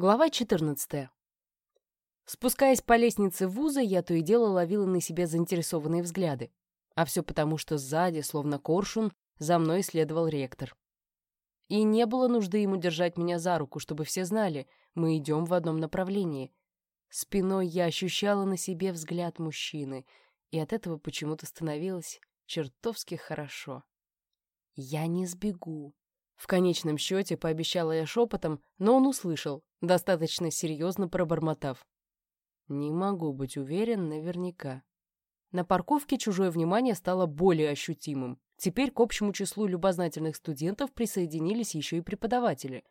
Глава 14. Спускаясь по лестнице вуза, я то и дело ловила на себе заинтересованные взгляды. А все потому, что сзади, словно коршун, за мной следовал ректор. И не было нужды ему держать меня за руку, чтобы все знали, мы идем в одном направлении. Спиной я ощущала на себе взгляд мужчины, и от этого почему-то становилось чертовски хорошо. Я не сбегу. В конечном счете пообещала я шепотом, но он услышал, достаточно серьезно пробормотав. Не могу быть уверен наверняка. На парковке чужое внимание стало более ощутимым. Теперь к общему числу любознательных студентов присоединились еще и преподаватели.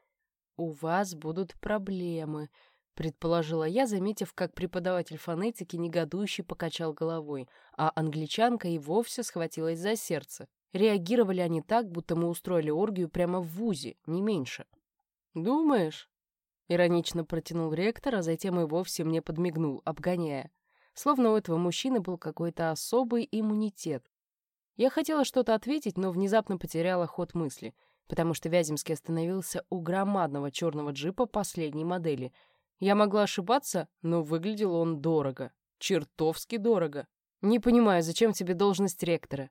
«У вас будут проблемы», — предположила я, заметив, как преподаватель фонетики негодующе покачал головой, а англичанка и вовсе схватилась за сердце. Реагировали они так, будто мы устроили оргию прямо в ВУЗе, не меньше. «Думаешь?» Иронично протянул ректор, а затем и вовсе мне подмигнул, обгоняя. Словно у этого мужчины был какой-то особый иммунитет. Я хотела что-то ответить, но внезапно потеряла ход мысли, потому что Вяземский остановился у громадного черного джипа последней модели. Я могла ошибаться, но выглядел он дорого. Чертовски дорого. Не понимаю, зачем тебе должность ректора?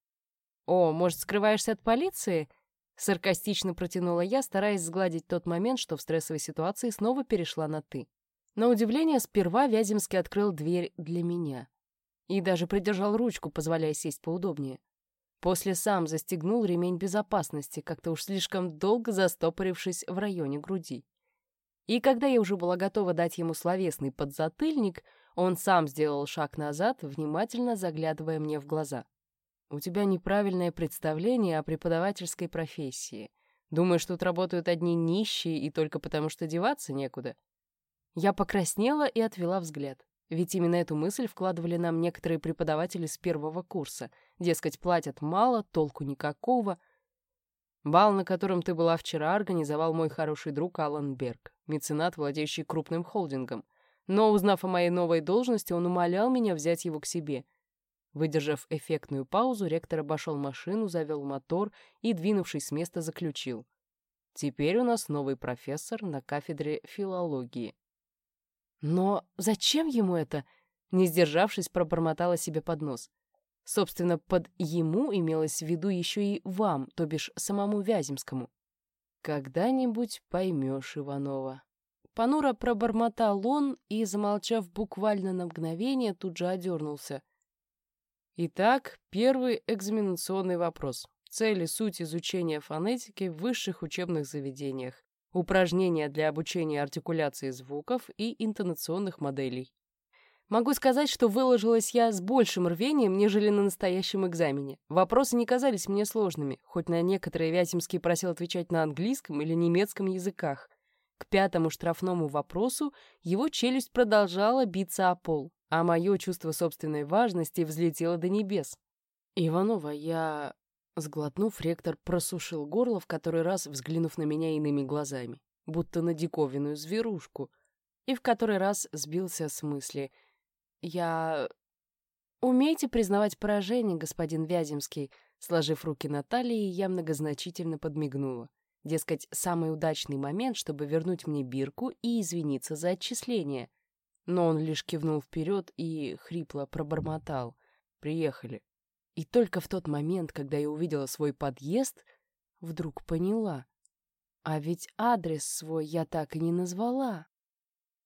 О, может, скрываешься от полиции? Саркастично протянула я, стараясь сгладить тот момент, что в стрессовой ситуации снова перешла на «ты». На удивление, сперва Вяземский открыл дверь для меня. И даже придержал ручку, позволяя сесть поудобнее. После сам застегнул ремень безопасности, как-то уж слишком долго застопорившись в районе груди. И когда я уже была готова дать ему словесный подзатыльник, он сам сделал шаг назад, внимательно заглядывая мне в глаза. У тебя неправильное представление о преподавательской профессии. Думаешь, тут работают одни нищие и только потому, что деваться некуда? Я покраснела и отвела взгляд. Ведь именно эту мысль вкладывали нам некоторые преподаватели с первого курса. Дескать, платят мало, толку никакого. Бал, на котором ты была вчера, организовал мой хороший друг Алан Берг, меценат, владеющий крупным холдингом. Но, узнав о моей новой должности, он умолял меня взять его к себе — Выдержав эффектную паузу, ректор обошел машину, завел мотор и, двинувшись с места, заключил. «Теперь у нас новый профессор на кафедре филологии». «Но зачем ему это?» Не сдержавшись, пробормотала себе под нос. Собственно, под «ему» имелось в виду еще и «вам», то бишь самому Вяземскому. «Когда-нибудь поймешь, Иванова». Понуро пробормотал он и, замолчав буквально на мгновение, тут же одернулся — Итак, первый экзаменационный вопрос. Цели, суть изучения фонетики в высших учебных заведениях. Упражнения для обучения артикуляции звуков и интонационных моделей. Могу сказать, что выложилась я с большим рвением, нежели на настоящем экзамене. Вопросы не казались мне сложными, хоть на некоторые Вяземский просил отвечать на английском или немецком языках. К пятому штрафному вопросу его челюсть продолжала биться о пол а мое чувство собственной важности взлетело до небес. «Иванова, я...» Сглотнув, ректор просушил горло, в который раз взглянув на меня иными глазами, будто на диковинную зверушку, и в который раз сбился с мысли. «Я...» «Умейте признавать поражение, господин Вяземский», Сложив руки на талии, я многозначительно подмигнула. Дескать, самый удачный момент, чтобы вернуть мне бирку и извиниться за отчисление. Но он лишь кивнул вперед и хрипло пробормотал. «Приехали». И только в тот момент, когда я увидела свой подъезд, вдруг поняла. А ведь адрес свой я так и не назвала.